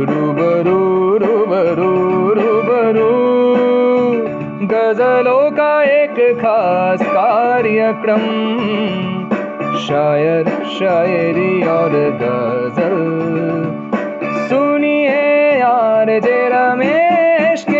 रूबरू रूबरू रूबरू गजलों का एक खास कार्यक्रम, शायर, शायरी और गज़ल। सुनिए यार जे रमेश के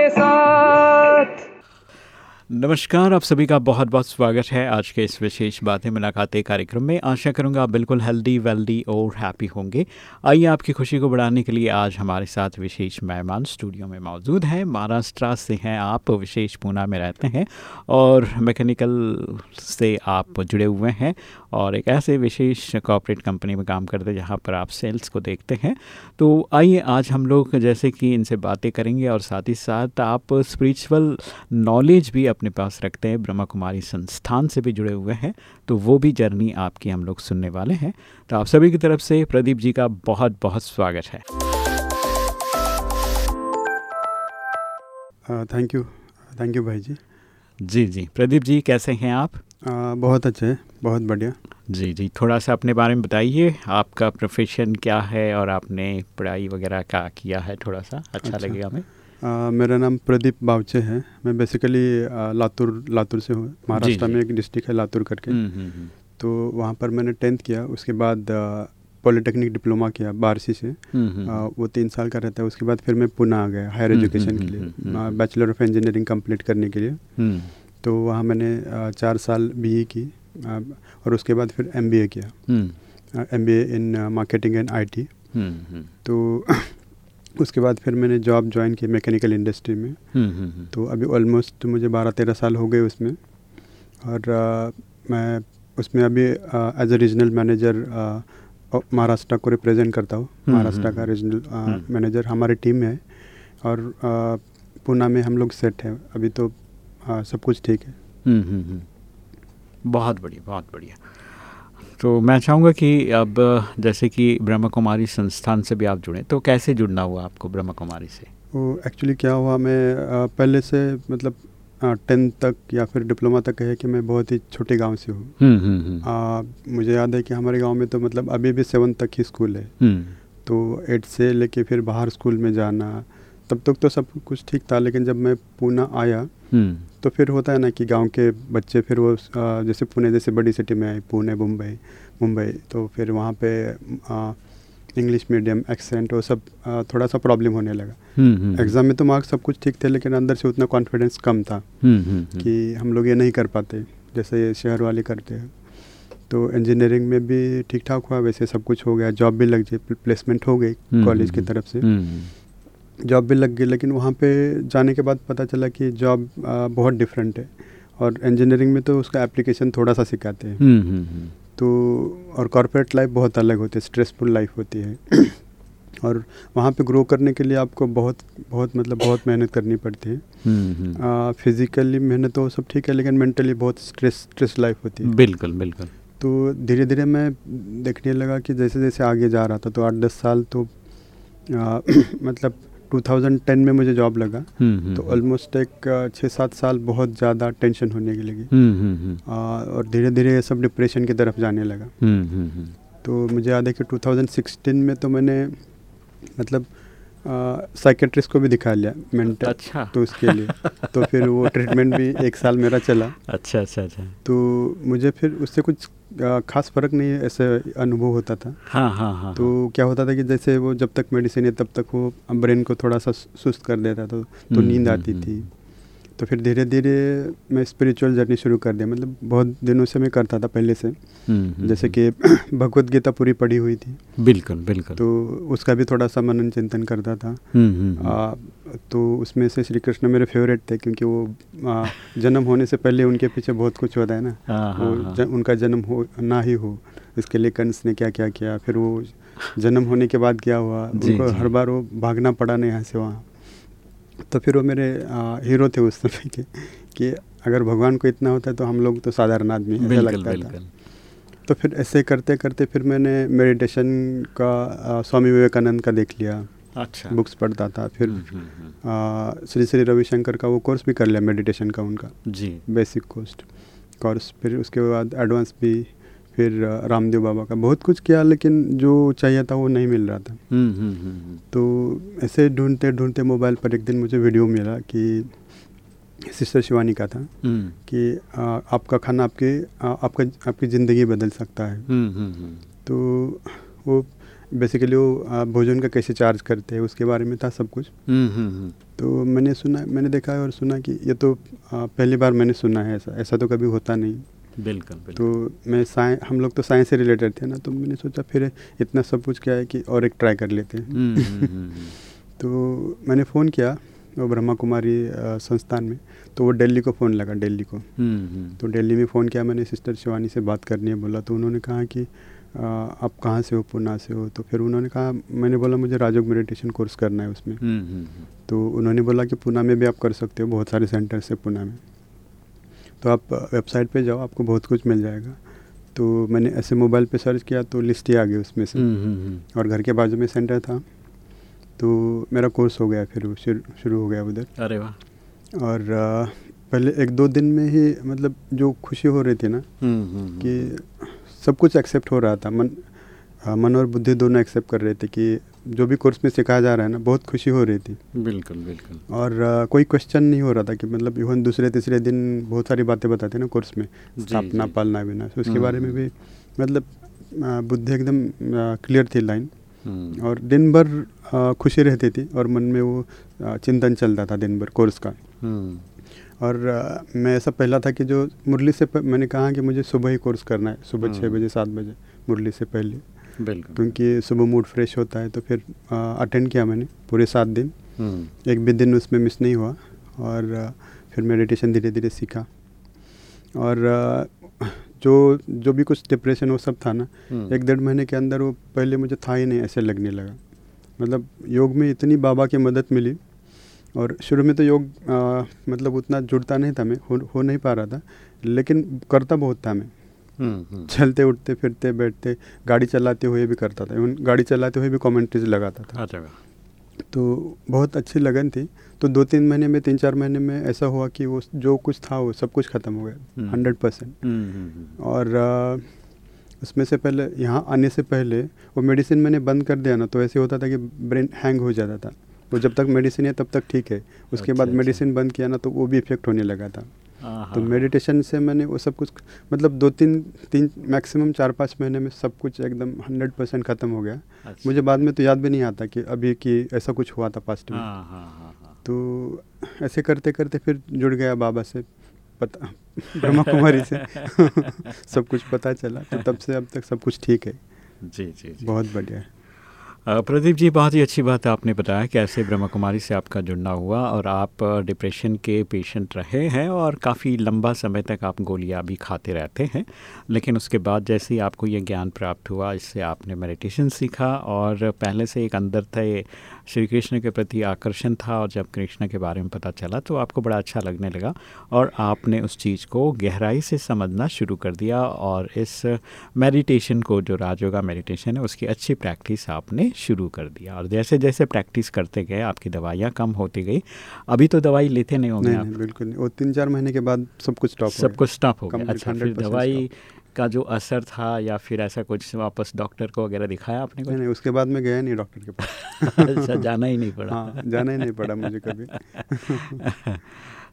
नमस्कार, आप सभी का बहुत बहुत स्वागत है आज के इस विशेष बातें मुलाकातें कार्यक्रम में। आशा करूँगा आप बिल्कुल हेल्दी वेल्दी और हैप्पी होंगे। आइए आपकी खुशी को बढ़ाने के लिए आज हमारे साथ विशेष मेहमान स्टूडियो में मौजूद हैं। महाराष्ट्र से हैं आप, विशेष पूना में रहते हैं और मैकेनिकल से आप जुड़े हुए हैं। और एक ऐसे विशेष कॉपरेट कंपनी में काम करते हैं जहाँ पर आप सेल्स को देखते हैं। तो आइए आज हम लोग जैसे कि इनसे बातें करेंगे और साथ ही साथ आप स्पिरिचुअल नॉलेज भी अपने पास रखते हैं। ब्रह्मा कुमारी संस्थान से भी जुड़े हुए हैं तो वो भी जर्नी आपकी हम लोग सुनने वाले हैं। तो आप सभी की तरफ़ से प्रदीप जी का बहुत बहुत स्वागत है। थैंक यू थैंक यू भाई जी। जी जी। प्रदीप जी कैसे हैं आप? आ, बहुत अच्छे बहुत बढ़िया। जी जी थोड़ा सा अपने बारे में बताइए आपका प्रोफेशन क्या है और आपने पढ़ाई वगैरह क्या किया है थोड़ा सा? अच्छा, अच्छा। लगेगा हमें। मेरा नाम प्रदीप बावचे है। मैं बेसिकली लातूर लातूर से हूँ। महाराष्ट्र में एक डिस्ट्रिक्ट है लातूर करके। हम्म, हम्म, हम्म। तो वहाँ पर मैंने टेंथ किया उसके बाद पॉलिटेक्निक डिप्लोमा किया बारसी से। आ, वो तीन साल का रहता है उसके बाद फिर मैं पुणे आ गया हायर एजुकेशन के लिए। बैचलर ऑफ़ इंजीनियरिंग कंप्लीट करने के लिए। तो वहाँ मैंने चार साल बी की और उसके बाद फिर एम बी ए किया। M B A in marketing and I T तो उसके बाद फिर मैंने जॉब ज्वाइन की मैकेनिकल इंडस्ट्री में। तो अभी ऑलमोस्ट मुझे बारह तेरह साल हो गए उसमें। और आ, मैं उसमें अभी as a regional manager Maharashtra को रिप्रेजेंट करता हूँ। महाराष्ट्र का रीजनल मैनेजर हमारी टीम है। और पूना में हम लोग सेट हैं। अभी तो आ, सब कुछ ठीक है। बहुत बढ़िया बहुत बढ़िया। तो मैं चाहूँगा कि अब जैसे कि ब्रह्मा कुमारी संस्थान से भी आप जुड़े तो कैसे जुड़ना हुआ आपको ब्रह्मा कुमारी से? वो एक्चुअली क्या हुआ मैं पहले से मतलब टेंथ तक या फिर डिप्लोमा तक है कि मैं बहुत ही छोटे गाँव से हूँ। हम्म, हम्म, हम्म। मुझे याद है कि हमारे गाँव में तो मतलब अभी भी सेवन तक ही स्कूल है। तो एट से लेके फिर बाहर स्कूल में जाना तब तक तो सब कुछ ठीक था लेकिन जब मैं पूना आया तो फिर होता है ना कि गाँव के बच्चे फिर वो जैसे पुणे जैसे बड़ी सिटी में आए पुणे मुंबई मुंबई तो फिर वहाँ पे इंग्लिश मीडियम एक्सेंट वो सब आ, थोड़ा सा प्रॉब्लम होने लगा। एग्ज़ाम हम्म, हम्म, हम्म। में तो मार्क्स सब कुछ ठीक थे लेकिन अंदर से उतना कॉन्फिडेंस कम था कि हम लोग ये नहीं कर पाते जैसे ये शहर वाले करते हैं। तो इंजीनियरिंग में भी ठीक ठाक हुआ वैसे सब कुछ हो गया जॉब भी लग गई प्लेसमेंट हो गई कॉलेज की तरफ़ से। जॉब भी लग गई लेकिन वहाँ पे जाने के बाद पता चला कि जॉब बहुत डिफरेंट है। और इंजीनियरिंग में तो उसका एप्लीकेशन थोड़ा सा सिखाते हैं। हम्म, हम्म, हम्म। तो और कॉरपोरेट लाइफ बहुत अलग होती है स्ट्रेसफुल लाइफ होती है। और वहाँ पे ग्रो करने के लिए आपको बहुत बहुत मतलब बहुत मेहनत करनी पड़ती है। फिज़िकली मेहनत तो सब ठीक है लेकिन मेंटली बहुत स्ट्रेस स्ट्रेस लाइफ होती है। बिल्कुल बिल्कुल। तो धीरे धीरे मैं देखने लगा कि जैसे जैसे आगे जा रहा था तो आठ दस साल तो आ, मतलब 2010 में मुझे जॉब लगा। हम्म, हम्म, तो ऑलमोस्ट हम्म। एक छः सात साल बहुत ज़्यादा टेंशन होने की लगी। और धीरे धीरे ये सब डिप्रेशन की तरफ़ जाने लगा। तो मुझे याद है कि 2016 में तो मैंने मतलब साइकेट्रिस्ट को भी दिखा लिया मेंटल अच्छा। तो उसके लिए। तो फिर वो ट्रीटमेंट भी एक साल मेरा चला। अच्छा अच्छा अच्छा। तो मुझे फिर उससे कुछ खास फ़र्क नहीं है ऐसे अनुभव होता था हाँ हाँ हाँ तो हाँ। क्या होता था कि जैसे वो जब तक मेडिसिन है तब तक वो ब्रेन को थोड़ा सा सुस्त कर देता था तो, तो हम्म, नींद आती हम्म, थी हम्म। तो फिर धीरे धीरे मैं स्पिरिचुअल जर्नी शुरू कर दिया। मतलब बहुत दिनों से मैं करता था पहले से। हम्म, हम्म, जैसे हम्म। कि भगवत गीता पूरी पढ़ी हुई थी। बिल्कुल बिल्कुल। तो उसका भी थोड़ा सा मनन चिंतन करता था। आ, तो उसमें से श्री कृष्ण मेरे फेवरेट थे क्योंकि वो आ, जन्म होने से पहले उनके पीछे बहुत कुछ होता है ना। हाँ, हाँ, वो हाँ। ज, उनका जन्म हो ना ही हो। इसके लिए कंस ने क्या क्या किया फिर वो जन्म होने के बाद क्या हुआ? उनको हर बार वो भागना पड़ा नहीं यहाँ से वहाँ। तो फिर वो मेरे आ, हीरो थे उस समय के कि अगर भगवान को इतना होता है तो हम लोग तो साधारण आदमी ऐसा लगता था। तो फिर ऐसे करते करते फिर मैंने मेडिटेशन का स्वामी विवेकानंद का देख लिया। अच्छा। बुक्स पढ़ता था फिर हम्म, हम्म, हम्म। श्री श्री रविशंकर का वो कोर्स भी कर लिया मेडिटेशन का उनका। जी। बेसिक कोर्स कोर्स फिर उसके बाद एडवांस भी फिर रामदेव बाबा का। बहुत कुछ किया लेकिन जो चाहिए था वो नहीं मिल रहा था। हम्म, हम्म, हम्म, तो ऐसे ढूंढते ढूंढते मोबाइल पर एक दिन मुझे वीडियो मिला कि सिस्टर शिवानी का था कि आ, आपका खाना आपके आ, आपका आपकी ज़िंदगी बदल सकता है। तो वो बेसिकली वो भोजन का कैसे चार्ज करते हैं उसके बारे में था सब कुछ। तो मैंने सुना मैंने देखा और सुना कि ये तो आ, पहली बार मैंने सुना है ऐसा। ऐसा तो कभी होता नहीं। बिल्कुल, बिल्कुल। तो मैं साइंस हम लोग तो साइंस से रिलेटेड थे ना तो मैंने सोचा फिर इतना सब कुछ क्या है कि और एक ट्राई कर लेते हैं। तो मैंने फ़ोन किया वो ब्रह्मा कुमारी संस्थान में तो वो दिल्ली को फ़ोन लगा दिल्ली को। तो दिल्ली में फ़ोन किया मैंने सिस्टर शिवानी से बात करनी है बोला तो उन्होंने कहा कि आप कहाँ से हो पूना से हो? तो फिर उन्होंने कहा मैंने बोला मुझे राजयोग मेडिटेशन कोर्स करना है उसमें। तो उन्होंने बोला कि पूना में भी आप कर सकते हो बहुत सारे सेंटर्स है पूना में। तो आप वेबसाइट पे जाओ आपको बहुत कुछ मिल जाएगा। तो मैंने ऐसे मोबाइल पे सर्च किया तो लिस्ट ही आ गई उसमें से। और घर के बाजू में सेंटर था। तो मेरा कोर्स हो गया फिर शुरू हो गया उधर। अरे वाह। और पहले एक दो दिन में ही मतलब जो खुशी हो रही थी ना कि सब कुछ एक्सेप्ट हो रहा था। मन मन और बुद्धि दोनों एक्सेप्ट कर रहे थे कि जो भी कोर्स में सिखाया जा रहा है ना बहुत खुशी हो रही थी। बिल्कुल बिल्कुल। और आ, कोई क्वेश्चन नहीं हो रहा था कि मतलब इवन दूसरे तीसरे दिन बहुत सारी बातें बताते हैं ना कोर्स में स्थापना पालना बिना। तो उसके बारे में भी मतलब बुद्धि एकदम क्लियर थी लाइन हम्म। और दिन भर खुशी रहती थी और मन में वो चिंतन चलता था दिन भर कोर्स का। हम्म। और मैं ऐसा पहला था कि जो मुरली से मैंने कहा कि मुझे सुबह ही कोर्स करना है सुबह छः हम्म। बजे सात बजे मुरली से पहले। बिल्कुल क्योंकि सुबह मूड फ्रेश होता है तो फिर अटेंड किया मैंने पूरे सात दिन हम्म। एक भी दिन उसमें मिस नहीं हुआ और फिर मेडिटेशन धीरे धीरे सीखा और जो जो भी कुछ डिप्रेशन वो सब था ना हम्म। एक डेढ़ महीने के अंदर वो पहले मुझे था ही नहीं ऐसे लगने लगा मतलब योग में इतनी बाबा की मदद मिली और शुरू में तो योग आ, मतलब उतना जुड़ता नहीं था मैं हो, हो नहीं पा रहा था लेकिन करता बहुत था मैं। चलते उठते फिरते बैठते गाड़ी चलाते हुए भी करता था। इवन गाड़ी चलाते हुए भी कॉमेंट्रीज लगाता था। अच्छा। तो बहुत अच्छी लगन थी। तो दो तीन महीने में तीन चार महीने में ऐसा हुआ कि वो जो कुछ था वो सब कुछ ख़त्म हो गया। हंड्रेड हम्म। परसेंट और उसमें से पहले यहाँ आने से पहले वो मेडिसिन मैंने बंद कर दिया ना तो ऐसे होता था कि ब्रेन हैंग हो जाता था। वो जब तक मेडिसिन है तब तक ठीक है। उसके अच्छा, बाद मेडिसिन अच्छा। बंद किया ना तो वो भी इफ़ेक्ट होने लगा था। तो मेडिटेशन से मैंने वो सब कुछ मतलब दो तीन तीन मैक्सिमम चार पाँच महीने में सब कुछ एकदम हंड्रेड परसेंट ख़त्म हो गया। अच्छा। मुझे बाद में तो याद भी नहीं आता कि अभी कि ऐसा कुछ हुआ था पास्ट में। हाँ, हाँ, हाँ, तो ऐसे करते करते फिर जुड़ गया बाबा से पता ब्रह्मा कुमारी से। सब कुछ पता चला तो तब से अब तक सब कुछ ठीक है। जी जी, जी। बहुत बढ़िया। है प्रदीप जी, बहुत ही अच्छी बात आपने बताया कैसे ब्रह्मा कुमारी से आपका जुड़ना हुआ और आप डिप्रेशन के पेशेंट रहे हैं और काफ़ी लंबा समय तक आप गोलियाँ भी खाते रहते हैं। लेकिन उसके बाद जैसे ही आपको ये ज्ञान प्राप्त हुआ, इससे आपने मेडिटेशन सीखा और पहले से एक अंदर थे, श्री कृष्ण के प्रति आकर्षण था और जब कृष्ण के बारे में पता चला तो आपको बड़ा अच्छा लगने लगा और आपने उस चीज़ को गहराई से समझना शुरू कर दिया और इस मेडिटेशन को, जो राजयोगा मेडिटेशन है, उसकी अच्छी प्रैक्टिस आपने शुरू कर दिया। और जैसे जैसे प्रैक्टिस करते गए आपकी दवाइयाँ कम होती गई। अभी तो दवाई लेते नहीं होंगे आप। बिल्कुल नहीं। वो तीन चार महीने के बाद सब कुछ स्टॉप सब कुछ स्टॉप हो गया। अच्छा फिर दवाई का जो असर था या फिर ऐसा कुछ वापस डॉक्टर को वगैरह दिखाया आपने को नहीं उसके बाद में गया नहीं डॉक्टर के पास। अच्छा जाना ही नहीं पड़ा। हाँ जाना ही नहीं पड़ा मुझे कभी।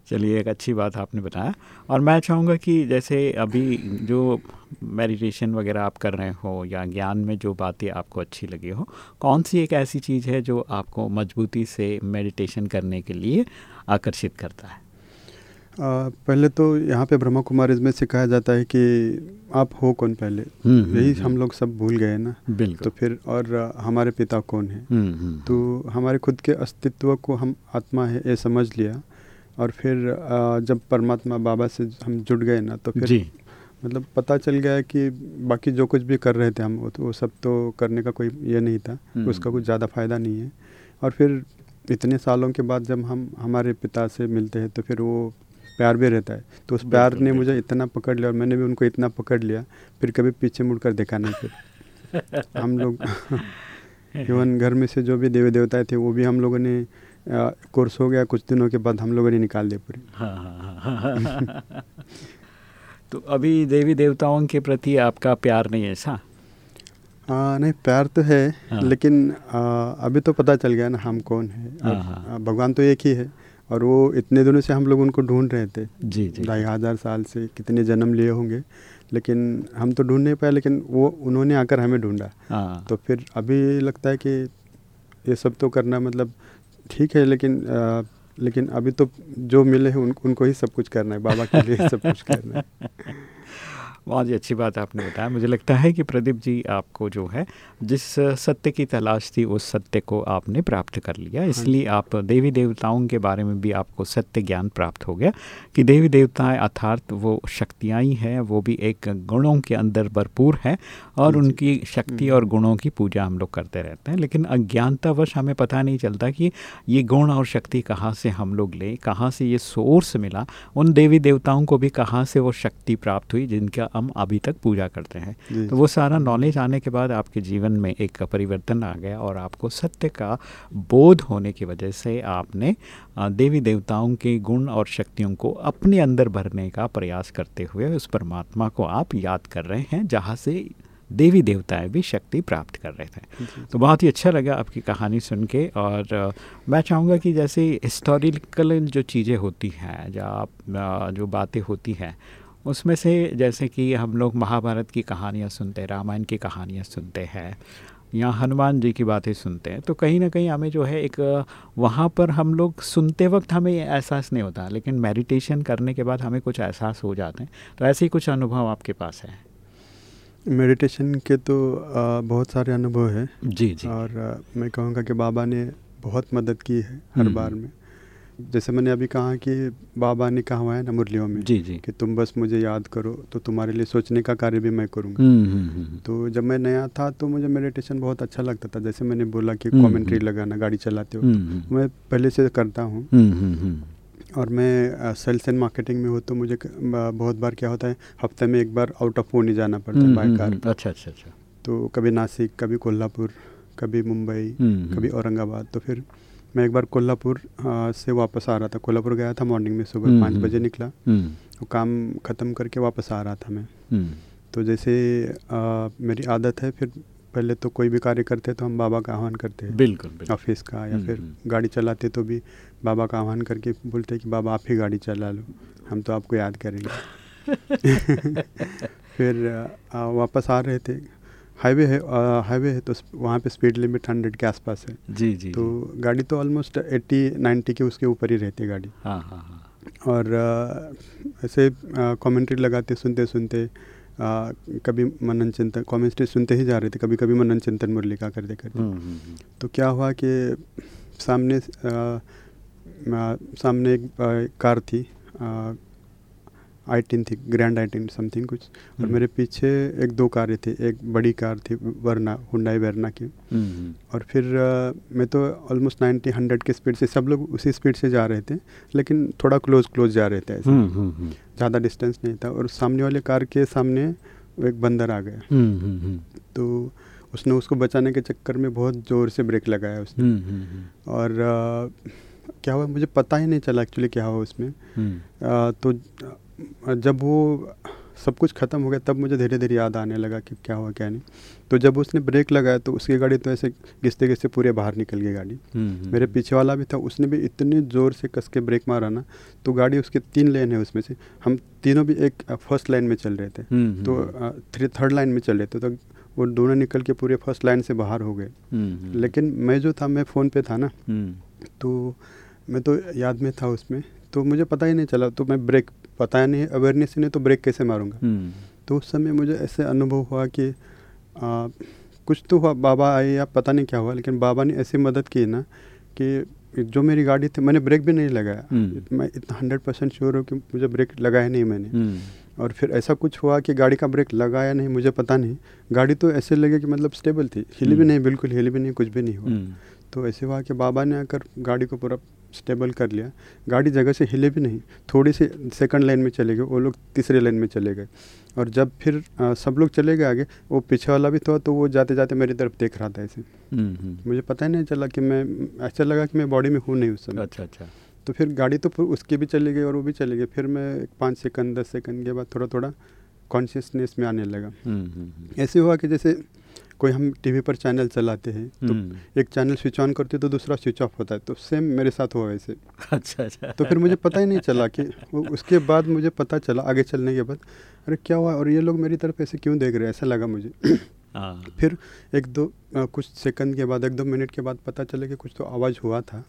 चलिए एक अच्छी बात आपने बताया। और मैं चाहूँगा कि जैसे अभी जो मेडिटेशन वगैरह आप कर रहे हो या ज्ञान में जो बातें आपको अच्छी लगी हो कौन सी एक ऐसी चीज़ है जो आपको मजबूती से मेडिटेशन करने के लिए आकर्षित करता है? आ, पहले तो यहाँ पे ब्रह्मा कुमारी में सिखाया जाता है कि आप हो कौन पहले? हम्म, हम्म, यही हम हम्म। लोग सब भूल गए ना? बिल्कुल। तो फिर और हमारे पिता कौन है? तो हमारे खुद के अस्तित्व को हम आत्मा है ये समझ लिया। और फिर जब परमात्मा बाबा से हम जुड़ गए ना तो फिर मतलब पता चल गया कि बाकी जो कुछ भी कर रहे थे हम वो तो वो सब तो करने का कोई ये नहीं था। उसका कुछ ज़्यादा फ़ायदा नहीं है। और फिर इतने सालों के बाद जब हम हमारे पिता से मिलते हैं तो फिर वो प्यार भी रहता है। तो उस प्यार ने मुझे इतना पकड़ लिया और मैंने भी उनको इतना पकड़ लिया फिर कभी पीछे मुड़कर देखा नहीं फिर। हम लोग इवन घर में से जो भी देवी देवताएँ थे वो भी हम लोगों ने कोर्स हो गया कुछ दिनों के बाद हम लोगों ने निकाल दिया पूरी। हाँ, हाँ, हाँ, तो अभी देवी देवताओं के प्रति आपका प्यार नहीं है ऐसा? आ, नहीं प्यार तो है हाँ। लेकिन आ, अभी तो पता चल गया ना हम कौन है। हाँ, हाँ। भगवान तो एक ही है और वो इतने दिनों से हम लोग उनको ढूंढ रहे थे। जी जी। ढाई हज़ार साल से कितने जन्म लिए होंगे लेकिन हम तो ढूंढ नहीं पाए लेकिन वो उन्होंने आकर हमें ढूंढा। हाँ। तो फिर अभी लगता है कि ये सब तो करना मतलब ठीक है लेकिन आ, लेकिन अभी तो जो मिले हैं उन, उनको ही सब कुछ करना है बाबा के लिए सब कुछ करना है। बहुत ही अच्छी बात आपने बताया। मुझे लगता है कि प्रदीप जी आपको जो है जिस सत्य की तलाश थी उस सत्य को आपने प्राप्त कर लिया। हाँ इसलिए आप देवी देवताओं के बारे में भी आपको सत्य ज्ञान प्राप्त हो गया कि देवी देवताएँ अर्थात वो शक्तियाँ ही हैं वो भी एक गुणों के अंदर भरपूर है और उनकी शक्ति और गुणों की पूजा हम लोग करते रहते हैं। लेकिन अज्ञानतावश हमें पता नहीं चलता कि ये गुण और शक्ति कहाँ से हम लोग लें कहाँ से ये सोर्स मिला। उन देवी देवताओं को भी कहाँ से वो शक्ति प्राप्त हुई जिनका हम अभी तक पूजा करते हैं। तो वो सारा नॉलेज आने के बाद आपके जीवन में एक परिवर्तन आ गया और आपको सत्य का बोध होने की वजह से आपने देवी देवताओं के गुण और शक्तियों को अपने अंदर भरने का प्रयास करते हुए उस परमात्मा को आप याद कर रहे हैं जहाँ से देवी देवताएँ भी शक्ति प्राप्त कर रहे थे। तो बहुत ही अच्छा लगा आपकी कहानी सुन के और मैं चाहूँगा कि जैसे हिस्टोरिकल जो चीज़ें होती हैं या जो बातें होती हैं उसमें से जैसे कि हम लोग महाभारत की कहानियाँ सुनते हैं रामायण की कहानियाँ सुनते हैं या हनुमान जी की बातें सुनते हैं तो कहीं ना कहीं हमें जो है एक वहाँ पर हम लोग सुनते वक्त हमें एहसास नहीं होता लेकिन मेडिटेशन करने के बाद हमें कुछ एहसास हो जाते हैं। तो ऐसे ही कुछ अनुभव आपके पास है? मेडिटेशन के तो आ, बहुत सारे अनुभव हैं। जी जी। और आ, मैं कहूँगा कि बाबा ने बहुत मदद की है हर हम्म। बार में। जैसे मैंने अभी कहा कि बाबा ने कहा हुआ है ना मुरलियों में जी जी। कि तुम बस मुझे याद करो तो तुम्हारे लिए सोचने का कार्य भी मैं करूँगा। हम्म, हम्म, हम्म, तो जब मैं नया था तो मुझे मेडिटेशन बहुत अच्छा लगता था। जैसे मैंने बोला कि कमेंट्री लगाना गाड़ी चलाते हो मैं पहले से करता हूँ। और मैं सेल्स एंड मार्केटिंग में हूँ तो मुझे बहुत बार क्या होता है हफ़्ते में एक बार आउट ऑफ़ पुणे जाना पड़ता है बाई कार अच्छा अच्छा अच्छा। तो कभी नासिक कभी कोल्हापुर कभी मुंबई कभी औरंगाबाद तो फिर मैं एक बार कोल्हापुर से वापस आ रहा था। कोल्हापुर गया था मॉर्निंग में सुबह हम्म, पाँच हम्म, बजे निकला। हम्म। तो काम ख़त्म करके वापस आ रहा था मैं। तो जैसे आ, मेरी आदत है फिर पहले तो कोई भी कार्य करते तो हम बाबा का आह्वान करते हैं। बिल्कुल ऑफ़िस का या फिर गाड़ी चलाते तो भी बाबा का आह्वान करके बोलते कि बाबा आप ही गाड़ी चला लो। हम तो आपको याद करेंगे। फिर आ, वापस आ रहे थे। हाईवे है हाईवे है तो वहाँ पे स्पीड लिमिट हंड्रेड के आसपास है जी जी तो जी। गाड़ी तो ऑलमोस्ट एट्टी नाइन्टी के उसके ऊपर ही रहती है गाड़ी हाँ हाँ हाँ और आ, ऐसे कमेंट्री लगाते सुनते सुनते आ, कभी मनन चिंतन कॉमेंट्री सुनते ही जा रहे थे कभी कभी मनन चिंतन मुरली का करते करते हम्म, हम्म, हम्म। तो क्या हुआ कि सामने आ, सामने एक कार थी आईटीन थी ग्रैंड आईटीन समथिंग कुछ। और हम्म। मेरे पीछे एक दो कारें थी एक बड़ी कार थी वरना हुंडाई वरना की। हम्म। और फिर आ, मैं तो ऑलमोस्ट नाइन्टी हंड्रेड के स्पीड से सब लोग उसी स्पीड से जा रहे थे लेकिन थोड़ा क्लोज क्लोज जा रहे थे ऐसे। हम्म, ज़्यादा डिस्टेंस नहीं था और सामने वाले कार के सामने एक बंदर आ गया। तो उसने उसको बचाने के चक्कर में बहुत ज़ोर से ब्रेक लगाया उसने। और आ, क्या हुआ मुझे पता ही नहीं चला एक्चुअली क्या हुआ उसमें। आ, तो जब वो सब कुछ ख़त्म हो गया तब मुझे धीरे धीरे याद आने लगा कि क्या हुआ क्या नहीं। तो जब उसने ब्रेक लगाया तो उसकी गाड़ी तो ऐसे घिसते घिसते पूरे बाहर निकल गई गाड़ी। हम्म, हम्म, मेरे पीछे वाला भी था उसने भी इतने ज़ोर से कस के ब्रेक मारा ना तो गाड़ी उसके तीन लेन है उसमें से। हम तीनों भी एक फ़र्स्ट लाइन में चल रहे थे। हम्म, तो थ्री थर्ड लाइन में चल रहे थे तो वो दोनों निकल के पूरे फ़र्स्ट लाइन से बाहर हो गए। लेकिन मैं जो था मैं फ़ोन पे था ना। तो मैं तो याद में था उसमें। तो मुझे पता ही नहीं चला तो मैं ब्रेक पता नहीं अवेयरनेस ही नहीं तो ब्रेक कैसे मारूँगा? हम्म। तो उस समय मुझे ऐसे अनुभव हुआ कि आ, कुछ तो हुआ बाबा आए या पता नहीं क्या हुआ लेकिन बाबा ने ऐसी मदद की ना कि जो मेरी गाड़ी थी मैंने ब्रेक भी नहीं लगाया। हम्म। मैं इतना हंड्रेड परसेंट श्योर हूँ कि मुझे ब्रेक लगाया नहीं मैंने। हम्म। और फिर ऐसा कुछ हुआ कि गाड़ी का ब्रेक लगाया नहीं मुझे पता नहीं। गाड़ी तो ऐसे लगे कि मतलब स्टेबल थी। हिली भी नहीं बिल्कुल हिली भी नहीं कुछ भी नहीं हुआ। तो ऐसे हुआ कि बाबा ने आकर गाड़ी को पूरा स्टेबल कर लिया। गाड़ी जगह से हिले भी नहीं थोड़ी सी सेकंड लाइन में चले गए वो लोग तीसरे लाइन में चले गए। और जब फिर आ, सब लोग चले गए आगे वो पीछे वाला भी था तो वो जाते जाते मेरी तरफ़ देख रहा था ऐसे। हम्म, हम्म। मुझे पता ही नहीं चला कि मैं ऐसा लगा कि मैं बॉडी में हूँ नहीं उस समय। अच्छा अच्छा। तो फिर गाड़ी तो उसकी भी चली गई और वो भी चली गई। फिर मैं पाँच सेकंड दस सेकंड के बाद थोड़ा थोड़ा कॉन्शियसनेस में आने लगा। ऐसे हुआ कि जैसे कोई हम टीवी पर चैनल चलाते हैं तो हम्म। एक चैनल स्विच ऑन करते तो दूसरा स्विच ऑफ़ होता है तो सेम मेरे साथ हुआ वैसे अच्छा अच्छा तो फिर मुझे पता ही नहीं चला कि उसके बाद मुझे पता चला आगे चलने के बाद अरे क्या हुआ और ये लोग मेरी तरफ़ ऐसे क्यों देख रहे हैं ऐसा लगा मुझे हाँ। फिर एक दो आ, कुछ सेकंड के बाद एक दो मिनट के बाद पता चला कि कुछ तो आवाज़ हुआ था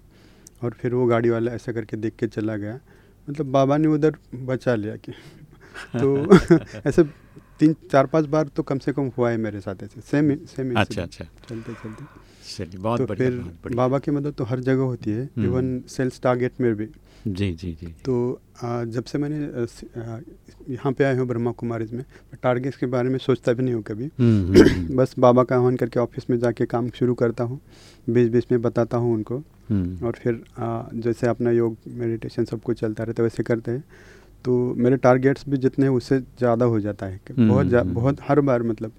और फिर वो गाड़ी वाला ऐसा करके देख के चला गया मतलब बाबा ने उधर बचा लिया कि तो ऐसे तीन चार पाँच बार तो कम से कम हुआ है मेरे साथ ऐसे। सेम सेम अच्छा अच्छा। चलते चलते। चलिए बहुत तो बढ़िया, फिर बढ़िया। बाबा की मदद तो हर जगह होती है इवन सेल्स टारगेट में भी। जी जी जी। तो आ, जब से मैंने यहाँ पे आए हूँ ब्रह्मा कुमारीज में टारगेट्स के बारे में सोचता भी नहीं हूँ कभी। हम्म, हम्म, बस बाबा का आह्वान करके ऑफ़िस में जाके काम शुरू करता हूँ बीच बीच में बताता हूँ उनको। और फिर आ, जैसे अपना योग मेडिटेशन सब कुछ चलता रहता है वैसे करते हैं। तो मेरे टारगेट्स भी जितने हैं उससे ज़्यादा हो जाता है। हम्म, बहुत हम्म, बहुत हर बार मतलब।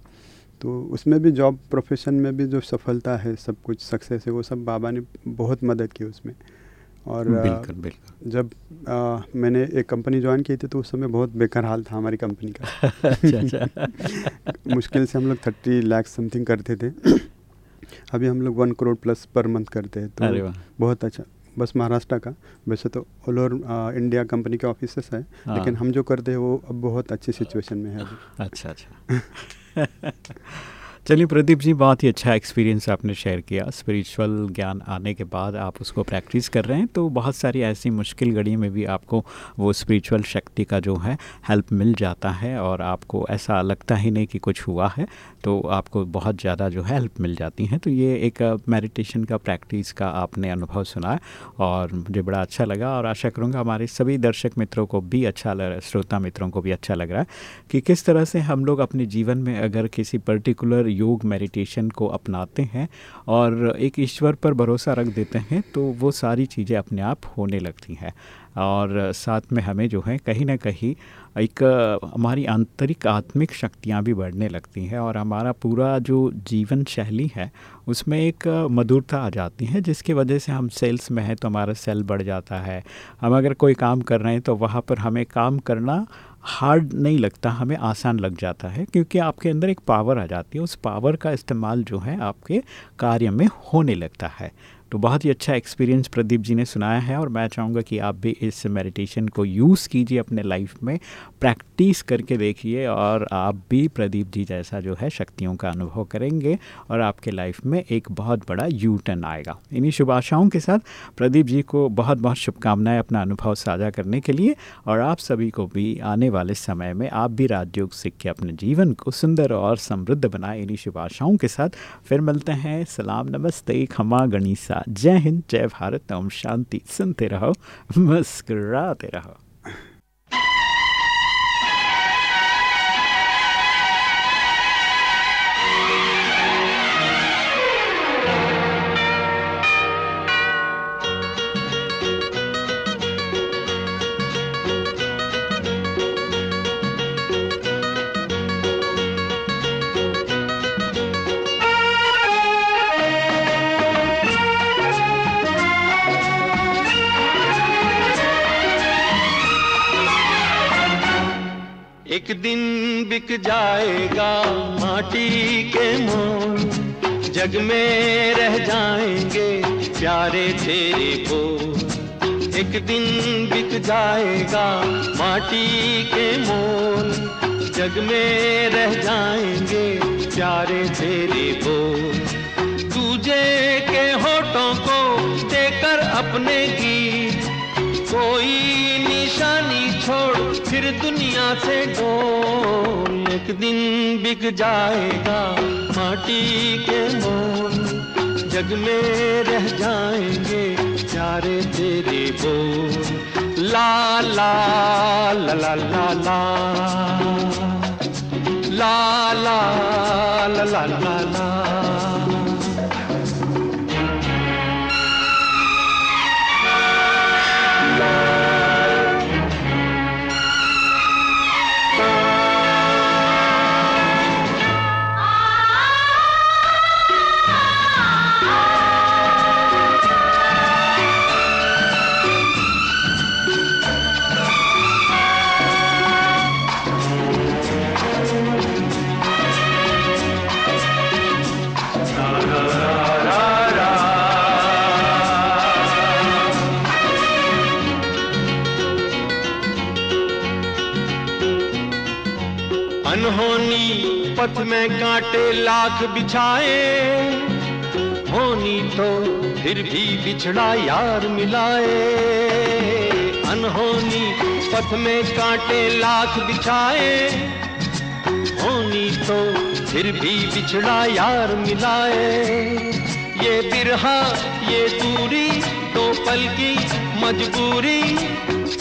तो उसमें भी जॉब प्रोफेशन में भी जो सफलता है सब कुछ सक्सेस है वो सब बाबा ने बहुत मदद की उसमें। और बिल्कुल, बिल्कुल। जब आ, मैंने एक कंपनी ज्वाइन की थी तो उस समय बहुत बेकार हाल था हमारी कंपनी का। अच्छा, अच्छा। मुश्किल से हम लोग थर्टी लैख समथिंग करते थे। अभी हम लोग one crore plus per month करते हैं तो बहुत अच्छा। बस महाराष्ट्र का। वैसे तो ऑल ओवर इंडिया कंपनी के ऑफ़िस है हाँ। लेकिन हम जो करते हैं वो अब बहुत अच्छी सिचुएशन में है अच्छा अच्छा। चलिए प्रदीप जी, बहुत ही अच्छा एक्सपीरियंस आपने शेयर किया। स्पिरिचुअल ज्ञान आने के बाद आप उसको प्रैक्टिस कर रहे हैं तो बहुत सारी ऐसी मुश्किल घड़ी में भी आपको वो स्पिरिचुअल शक्ति का जो है हेल्प मिल जाता है और आपको ऐसा लगता ही नहीं कि कुछ हुआ है तो आपको बहुत ज़्यादा जो है हेल्प मिल जाती है। तो ये एक मेडिटेशन का प्रैक्टिस का आपने अनुभव सुना और मुझे बड़ा अच्छा लगा और आशा करूँगा हमारे सभी दर्शक मित्रों को भी अच्छा लग रहा है, श्रोता मित्रों को भी अच्छा लग रहा है कि किस तरह से हम लोग अपने जीवन में अगर किसी पर्टिकुलर योग मेडिटेशन को अपनाते हैं और एक ईश्वर पर भरोसा रख देते हैं तो वो सारी चीज़ें अपने आप होने लगती हैं। और साथ में हमें जो है कहीं ना कहीं एक हमारी आंतरिक आत्मिक शक्तियाँ भी बढ़ने लगती हैं और हमारा पूरा जो जीवन शैली है, उसमें एक मधुरता आ जाती है, जिसकी वजह से हम सेल्स में हैं तो हमारा सेल बढ़ जाता है। हम अगर कोई काम कर रहे हैं तो वहाँ पर हमें काम करना हार्ड नहीं लगता, हमें आसान लग जाता है, क्योंकि आपके अंदर एक पावर आ जाती है, उस पावर का इस्तेमाल जो है आपके कार्य में होने लगता है। तो बहुत ही अच्छा एक्सपीरियंस प्रदीप जी ने सुनाया है और मैं चाहूँगा कि आप भी इस मेडिटेशन को यूज़ कीजिए अपने लाइफ में प्रैक्टिस करके देखिए और आप भी प्रदीप जी जैसा जो है शक्तियों का अनुभव करेंगे और आपके लाइफ में एक बहुत बड़ा यू टर्न आएगा। इन्हीं शुभ आशाओं के साथ प्रदीप जी को बहुत बहुत शुभकामनाएँ अपना अनुभव साझा करने के लिए और आप सभी को भी आने वाले समय में आप भी राजयोग सीख के अपने जीवन को सुंदर और समृद्ध बनाए। इन्हीं शुभ आशाओं के साथ फिर मिलते हैं। सलाम, नमस्ते, खमा, गणिसा। जय हिंद जय भारत। ओम शांति। सुनते रहो मुस्कुराते रहो। एक दिन बिक जाएगा माटी के मोल। जग में रह जाएँगे प्यारे तेरे को एक दिन बिक जाएगा माटी के मोल। जग में रह जाएँगे प्यारे तेरे को तुझे के होठों को देकर अपने की कोई निशानी छोड़, फिर दुनिया से डोल एक दिन बिक जाएगा माटी के मोल। जग में रह जाएँगे प्यारे तेरे बोल। ला ला ला ला ला। ला ला ला ला ला ला। कांटे लाख बिछाए, होनी तो फिर भी बिछड़ा यार मिलाए। अनहोनी पथ में कांटे लाख बिछाए, होनी तो फिर भी बिछड़ा यार मिलाए। ये बिरहा, ये दूरी तो पल की मजबूरी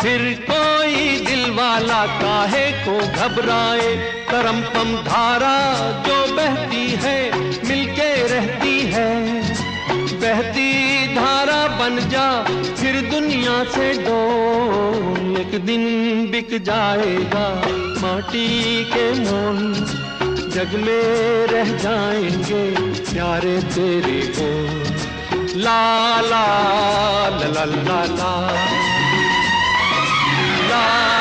फिर कोई दिल वाला काहे को घबराए? करम पम धारा जो बहती है, मिलके रहती है। बहती धारा बन जा, फिर दुनिया से दो एक दिन बिक जाएगा। माटी के मोल जग में रह जाएँगे, प्यारे तेरे को ला ला ला ला ला ला। love.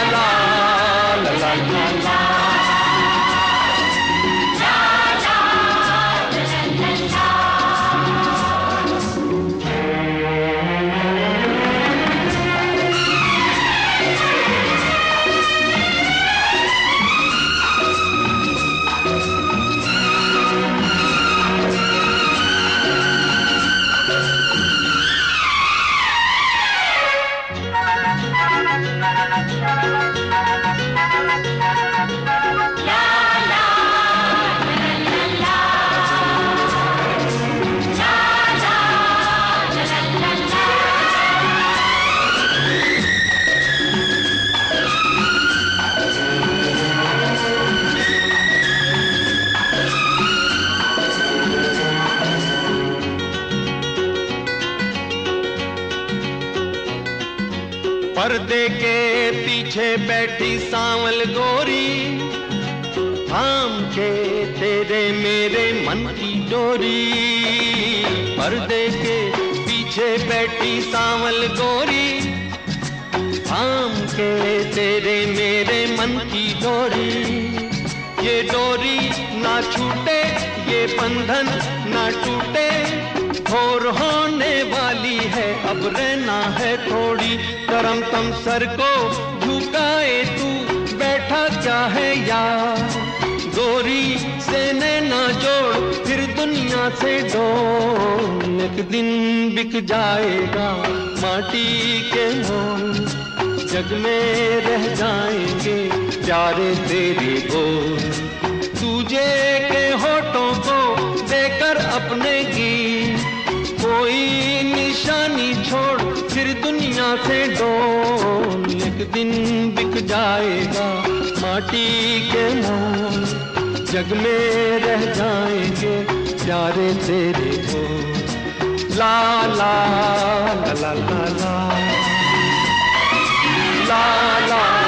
डोरी पर्दे के पीछे बैठी सांवल गोरी। थाम के तेरे मेरे मन की डोरी। ये डोरी ना छूटे, ये बंधन ना टूटे। भोर होने वाली है, अब रहना है थोड़ी। करम तम सर को झुकाए तू, बैठा क्या है यार? गोरी से नैना जोड़, फिर दुनिया से दो एक दिन बिक जाएगा माटी के मोल, जग में रह जाएँगे प्यारे तेरे बोल। तुझे के होठों को देकर अपने की कोई निशानी छोड़, फिर दुनिया से दो एक दिन बिक जाएगा माटी के मोल। जग में रह जाएँगे प्यारे तेरे को ला ला ला ला ला ला ला, ला, ला।